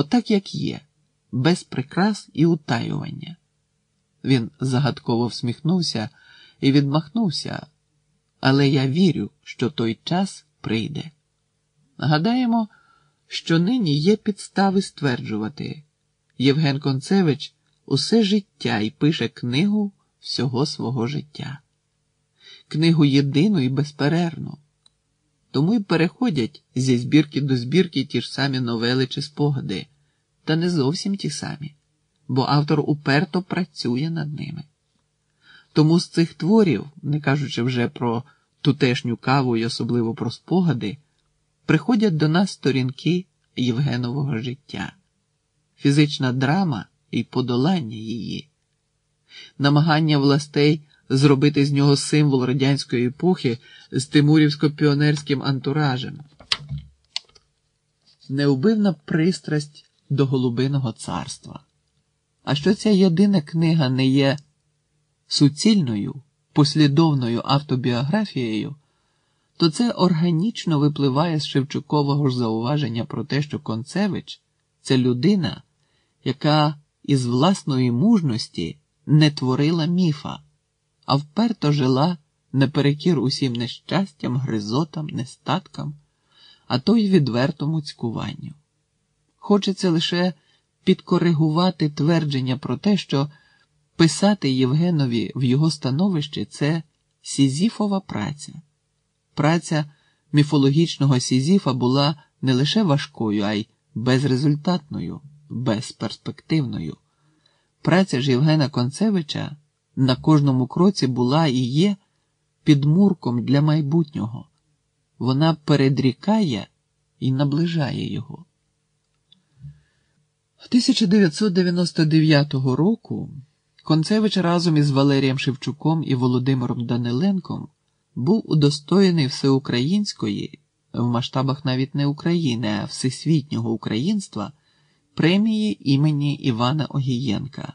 отак, як є, без прикрас і утаювання. Він загадково всміхнувся і відмахнувся, але я вірю, що той час прийде. Гадаємо, що нині є підстави стверджувати, Євген Концевич усе життя і пише книгу всього свого життя, книгу єдину і безперервну. Тому й переходять зі збірки до збірки ті ж самі новели чи спогади, та не зовсім ті самі, бо автор уперто працює над ними. Тому з цих творів, не кажучи вже про тутешню каву і особливо про спогади, приходять до нас сторінки Євгенового життя, фізична драма і подолання її, намагання властей зробити з нього символ радянської епохи з тимурівсько-піонерським антуражем, неубивна пристрасть до Голубиного царства. А що ця єдина книга не є суцільною, послідовною автобіографією, то це органічно випливає з Шевчукового ж зауваження про те, що Концевич це людина, яка із власної мужності не творила міфа, а вперто жила наперекір усім нещастям, гризотам, нестаткам, а то й відвертому цькуванню. Хочеться лише підкоригувати твердження про те, що писати Євгенові в його становищі це Сізіфова праця. Праця міфологічного Сізіфа була не лише важкою, а й безрезультатною, безперспективною. Праця ж Євгена Концевича на кожному кроці була і є підмурком для майбутнього. Вона передрікає і наближає його. 1999 року Концевич разом із Валерієм Шевчуком і Володимиром Даниленком був удостоєний всеукраїнської, в масштабах навіть не України, а всесвітнього українства премії імені Івана Огієнка,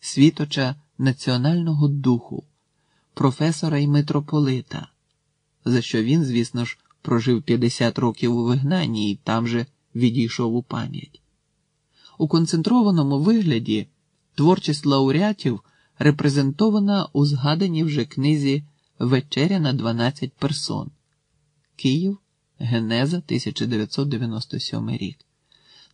світоча національного духу, професора і митрополита, за що він, звісно ж, прожив 50 років у вигнанні і там же відійшов у пам'ять. У концентрованому вигляді творчість лауреатів репрезентована у згаданій вже книзі Вечеря на 12 персон. Київ, Генеза, 1997 рік,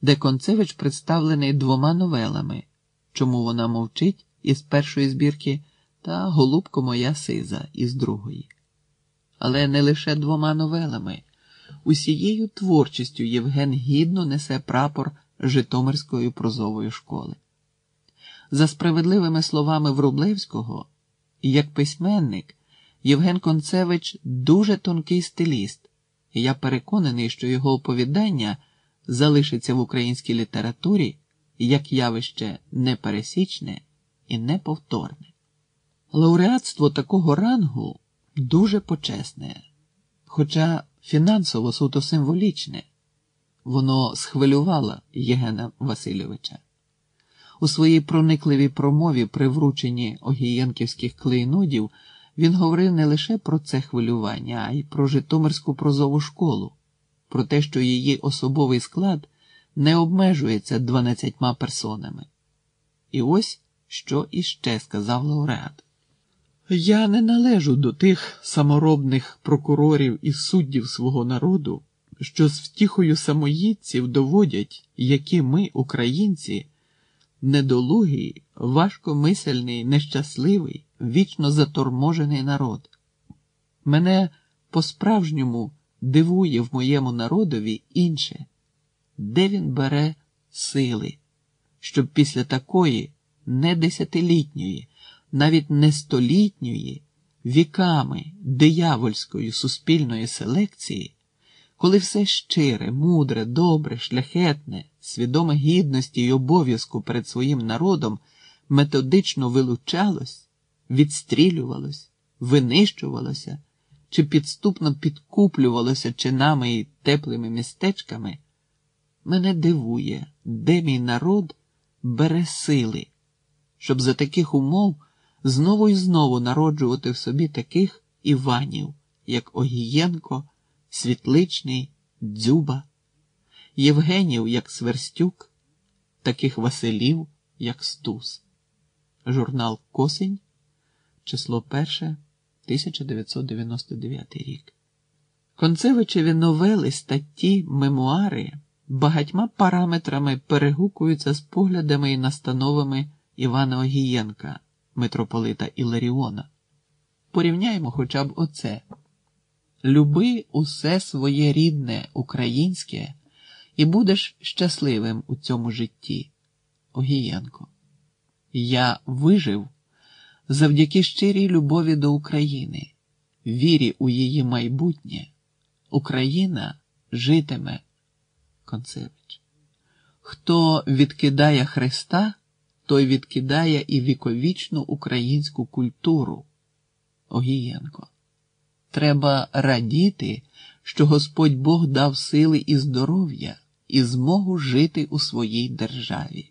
де Концевич представлений двома новелами, чому вона мовчить із першої збірки та Голубко моя сиза із другої. Але не лише двома новелами, усією творчістю Євген гідно несе прапор Житомирської прозової школи. За справедливими словами Врублевського, як письменник, Євген Концевич дуже тонкий стиліст, і я переконаний, що його оповідання залишиться в українській літературі як явище непересічне і неповторне. Лауреатство такого рангу дуже почесне, хоча фінансово суто символічне, воно схвилювало Єгена Васильовича. У своїй проникливій промові при врученні огієнківських клейнодів він говорив не лише про це хвилювання, а й про Житомирську прозову школу, про те, що її особовий склад не обмежується дванадцятьма персонами. І ось що іще сказав лауреат. Я не належу до тих саморобних прокурорів і суддів свого народу, що з втіхою самоїдців доводять, які ми, українці, недолугий, важкомисельний, нещасливий, вічно заторможений народ. Мене по-справжньому дивує в моєму народові інше, де він бере сили, щоб після такої не десятилітньої, навіть не столітньої, віками диявольської суспільної селекції, коли все щире, мудре, добре, шляхетне, свідоме гідності й обов'язку перед своїм народом методично вилучалось, відстрілювалось, винищувалося чи підступно підкуплювалося чинами і теплими містечками, мене дивує, де мій народ бере сили, щоб за таких умов знову і знову народжувати в собі таких Іванів, як Огієнко, Світличний, Дзюба, Євгенів, як Сверстюк, таких Василів, як Стус. Журнал Косень, число 1, 1999 рік. Концевичеві новели, статті, мемуари багатьма параметрами перегукуються з поглядами і настановами Івана Огієнка, митрополита Іларіона. Порівняємо хоча б оце. Люби усе своє рідне, українське, і будеш щасливим у цьому житті. Огієнко. Я вижив завдяки щирій любові до України, вірі у її майбутнє. Україна житиме. Концевич. Хто відкидає Христа, той відкидає і віковічну українську культуру. Огієнко. Треба радіти, що Господь Бог дав сили і здоров'я і змогу жити у своїй державі.